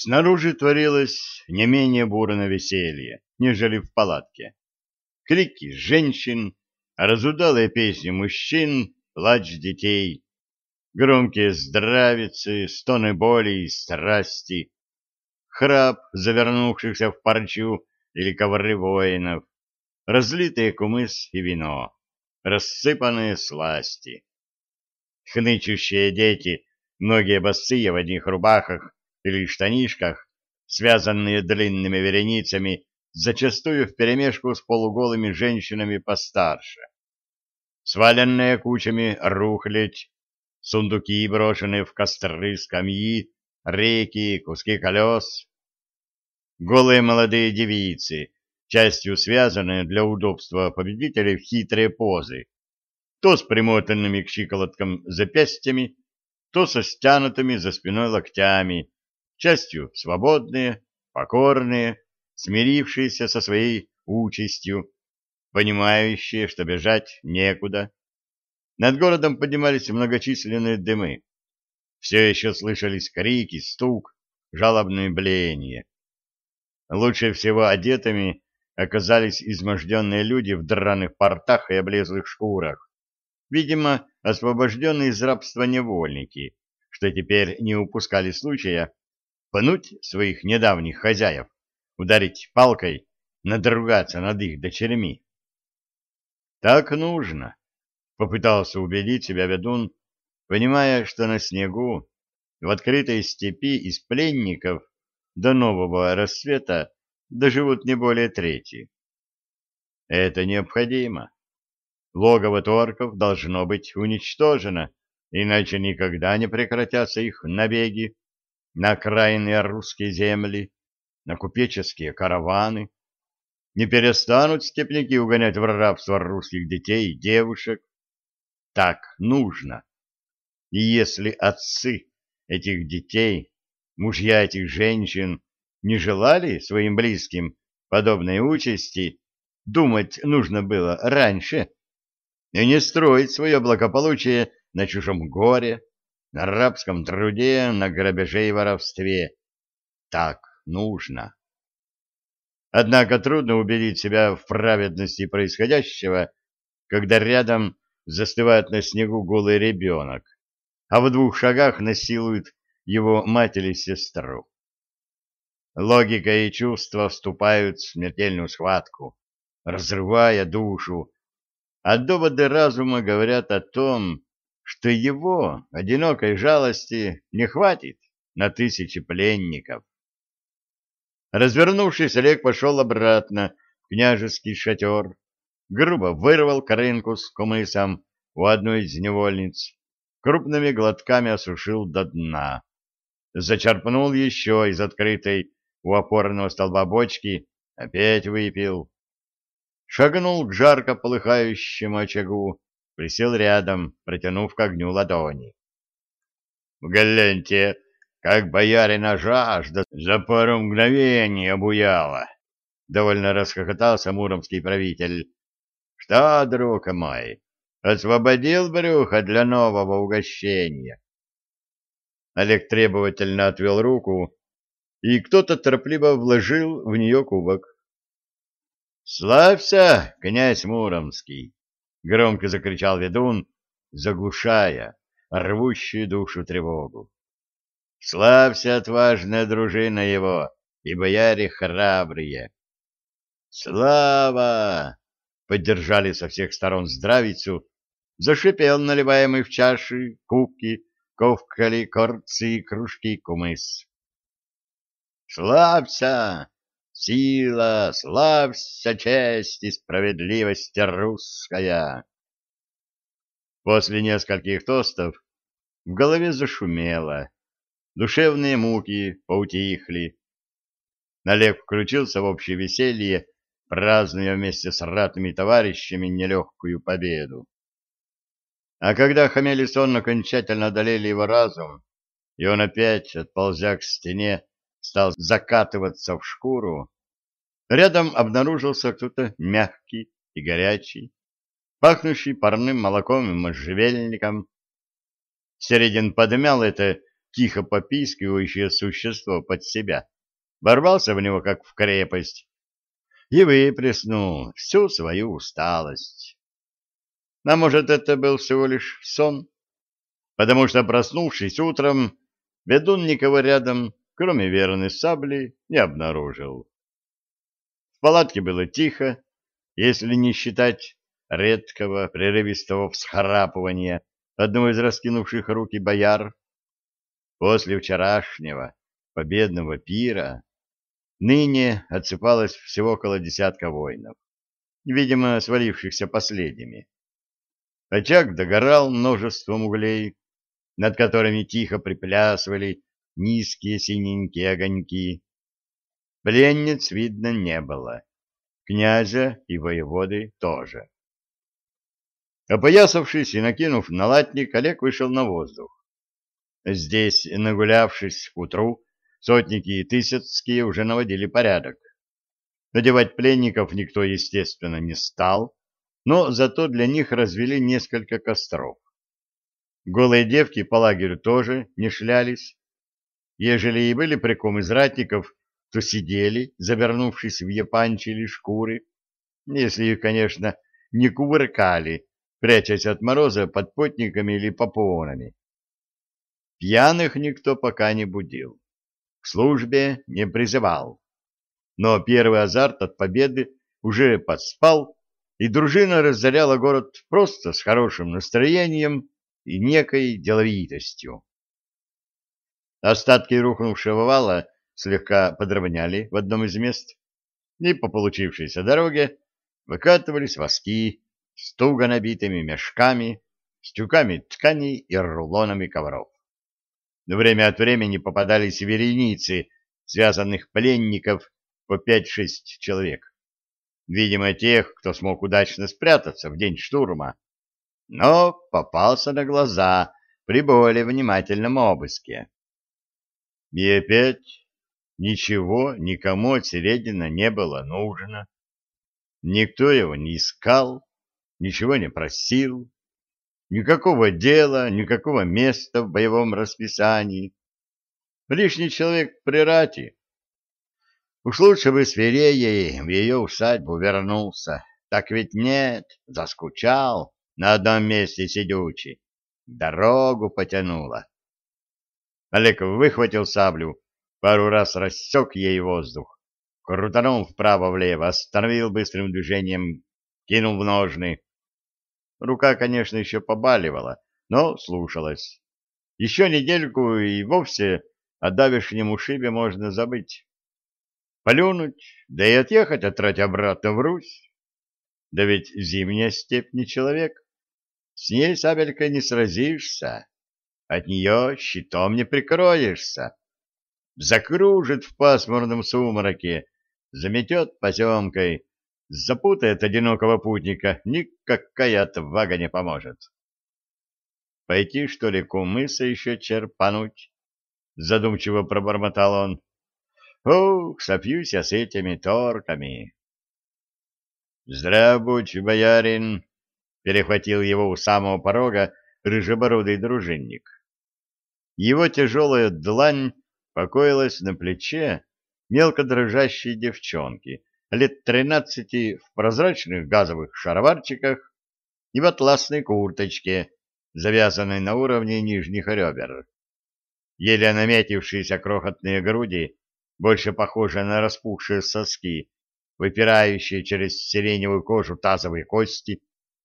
Снаружи творилось не менее бурное веселье, нежели в палатке. Крики женщин, разудалые песни мужчин, плач детей, громкие здравицы, стоны боли и страсти, храп завернувшихся в парчу или ковры воинов, разлитые кумыс и вино, рассыпанные сласти. Хнычущие дети, многие босые в одних рубахах, или штанишках, связанные длинными вереницами, зачастую вперемешку с полуголыми женщинами постарше. Сваленные кучами рухлядь, сундуки, брошенные в костры скамьи, реки, куски колес. Голые молодые девицы, частью связанные для удобства победителей в хитрые позы, то с примотанными к щиколоткам запястьями, то со стянутыми за спиной локтями, частью свободные, покорные, смирившиеся со своей участью, понимающие, что бежать некуда. Над городом поднимались многочисленные дымы. Все еще слышались крики, стук, жалобные блеяния. Лучше всего одетыми оказались изможденные люди в драных портах и облезлых шкурах. Видимо, освобожденные из рабства невольники, что теперь не упускали случая пнуть своих недавних хозяев, ударить палкой, надругаться над их дочерьми. Так нужно, попытался убедить себя ведун, понимая, что на снегу, в открытой степи из пленников до нового рассвета доживут не более трети. Это необходимо. Логово торков должно быть уничтожено, иначе никогда не прекратятся их набеги на окраинные русские земли, на купеческие караваны. Не перестанут степняки угонять в рабство русских детей и девушек. Так нужно. И если отцы этих детей, мужья этих женщин не желали своим близким подобной участи, думать нужно было раньше и не строить свое благополучие на чужом горе, на рабском труде, на грабеже и воровстве. Так нужно. Однако трудно убедить себя в праведности происходящего, когда рядом застывает на снегу голый ребенок, а в двух шагах насилует его мать или сестру. Логика и чувства вступают в смертельную схватку, разрывая душу, а доводы разума говорят о том, что его одинокой жалости не хватит на тысячи пленников. Развернувшись, Олег пошел обратно в княжеский шатер, грубо вырвал корынку с кумысом у одной из невольниц, крупными глотками осушил до дна, зачерпнул еще из открытой у опорного столба бочки, опять выпил, шагнул к жарко полыхающему очагу, присел рядом, протянув к огню ладони. — Гляньте, как боярина жажда за пару мгновений обуяла! — довольно расхохотался муромский правитель. — Что, друг мой, освободил брюхо для нового угощения? Олег требовательно отвел руку, и кто-то торопливо вложил в нее кубок. — Славься, князь Муромский! — громко закричал ведун, заглушая рвущую душу тревогу. «Славься, отважная дружина его, и бояре храбрые!» «Слава!» — поддержали со всех сторон здравицу, зашипел наливаемый в чаши, кубки, ковкали, корцы, кружки, кумыс. «Славься! Сила, славься, честь и справедливость русская!» После нескольких тостов в голове зашумело, душевные муки поутихли. Налег включился в общее веселье, празднуя вместе с ратными товарищами нелегкую победу. А когда хамели сон окончательно одолели его разум, и он опять, отползя к стене, стал закатываться в шкуру, рядом обнаружился кто-то мягкий и горячий, пахнущий парным молоком и можжевельником. Середин подмял это тихо попискивающее существо под себя, ворвался в него, как в крепость, и выплеснул всю свою усталость. А может, это был всего лишь сон? Потому что, проснувшись утром, ведун никого рядом, кроме верной сабли, не обнаружил. В палатке было тихо, если не считать редкого прерывистого всхрапывания одного из раскинувших руки бояр. После вчерашнего победного пира ныне отсыпалось всего около десятка воинов, видимо, свалившихся последними. Очаг догорал множеством углей, над которыми тихо приплясывали низкие синенькие огоньки. Пленниц видно не было, князя и воеводы тоже. Опоясавшись и накинув налатник, Олег вышел на воздух. Здесь, нагулявшись к утру, сотники и тысяцкие уже наводили порядок. Надевать пленников никто, естественно, не стал, но зато для них развели несколько костров. Голые девки по лагерю тоже не шлялись. Ежели и были приком из ратников, то сидели, завернувшись в япанчи или шкуры, если их, конечно, не кувыркали, прячась от мороза под потниками или попонами. Пьяных никто пока не будил, к службе не призывал. Но первый азарт от победы уже подспал, и дружина разоряла город просто с хорошим настроением и некой деловитостью. Остатки рухнувшего вала слегка подровняли в одном из мест, и по получившейся дороге выкатывались воски с туго набитыми мешками, с тюками тканей и рулонами ковров. Время от времени попадались вереницы связанных пленников по пять-шесть человек. Видимо, тех, кто смог удачно спрятаться в день штурма, но попался на глаза при более внимательном обыске. И опять ничего никому от Середина не было нужно. Никто его не искал, ничего не просил, никакого дела, никакого места в боевом расписании. Лишний человек при рати. Уж лучше бы с Вереей в ее усадьбу вернулся. Так ведь нет, заскучал, на одном месте сидючий. Дорогу потянуло. Олег выхватил саблю, пару раз рассек ей воздух, крутанул вправо-влево, остановил быстрым движением, кинул в ножны. Рука, конечно, еще побаливала, но слушалась. Еще недельку и вовсе о давешнем ушибе можно забыть. Полюнуть, да и отъехать отрать обратно в Русь. Да ведь зимняя степь не человек. С ней сабелькой не сразишься, от нее щитом не прикроешься. Закружит в пасмурном сумраке, заметет поземкой, запутает одинокого путника, никакая отвага не поможет. Пойти, что ли, кумыса еще черпануть? Задумчиво пробормотал он. Ух, сопьюсь я с этими торками. Здрав боярин, перехватил его у самого порога рыжебородый дружинник. Его тяжелая длань покоилась на плече мелко дрожащей девчонки, лет тринадцати в прозрачных газовых шароварчиках и в атласной курточке, завязанной на уровне нижних ребер. Еле наметившиеся крохотные груди, больше похожие на распухшие соски, выпирающие через сиреневую кожу тазовые кости,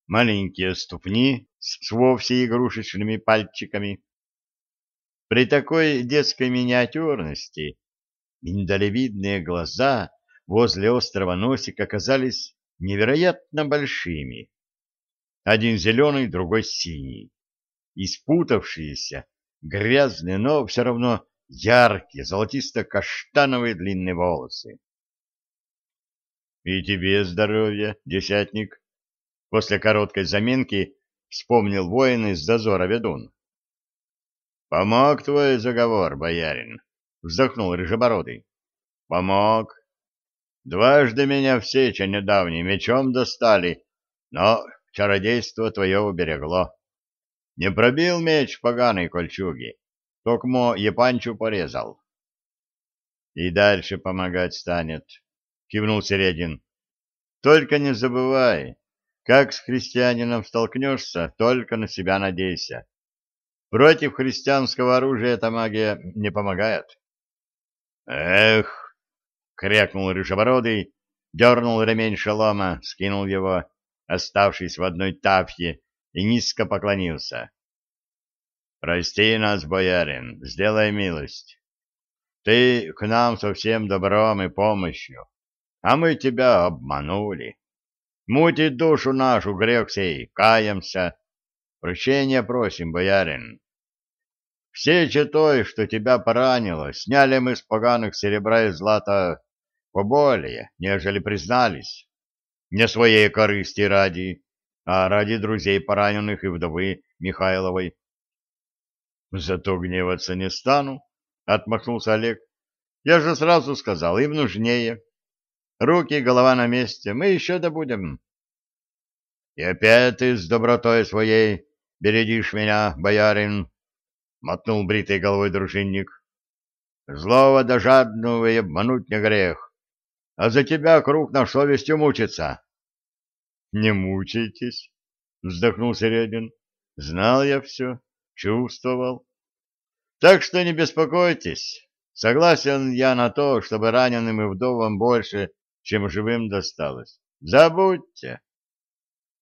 маленькие ступни с вовсе игрушечными пальчиками. При такой детской миниатюрности миндалевидные глаза возле острого носика казались невероятно большими. Один зеленый, другой синий. Испутавшиеся, грязные, но все равно яркие, золотисто-каштановые длинные волосы. — И тебе здоровья, десятник! После короткой заминки вспомнил воин из дозора ведун. — Помог твой заговор, боярин, — вздохнул Рыжебородый. — Помог. Дважды меня в сече недавней мечом достали, но чародейство твое уберегло. Не пробил меч поганой кольчуги, Токмо Епанчу порезал. И дальше помогать станет, кивнул Середин. Только не забывай, как с христианином столкнешься, только на себя надейся. Против христианского оружия эта магия не помогает. Эх, крякнул рыжебородый, дернул ремень шелома, скинул его, оставшись в одной тафье, и низко поклонился. «Прости нас, боярин, сделай милость. Ты к нам со всем добром и помощью, а мы тебя обманули. Мутит душу нашу грех сей, каемся. Прощения просим, боярин. Все читой, что тебя поранило, сняли мы с поганых серебра и злата поболее, нежели признались. Не своей корысти ради, а ради друзей пораненных и вдовы Михайловой. Зато гневаться не стану, — отмахнулся Олег. Я же сразу сказал, им нужнее. Руки и голова на месте, мы еще добудем. И опять ты с добротой своей бередишь меня, боярин, — мотнул бритой головой дружинник. Злого да жадного и обмануть не грех, а за тебя круг на совестью мучится. — Не мучайтесь, — вздохнул Середин. — Знал я все чувствовал. Так что не беспокойтесь. Согласен я на то, чтобы раненым и вдовам больше, чем живым досталось. Забудьте.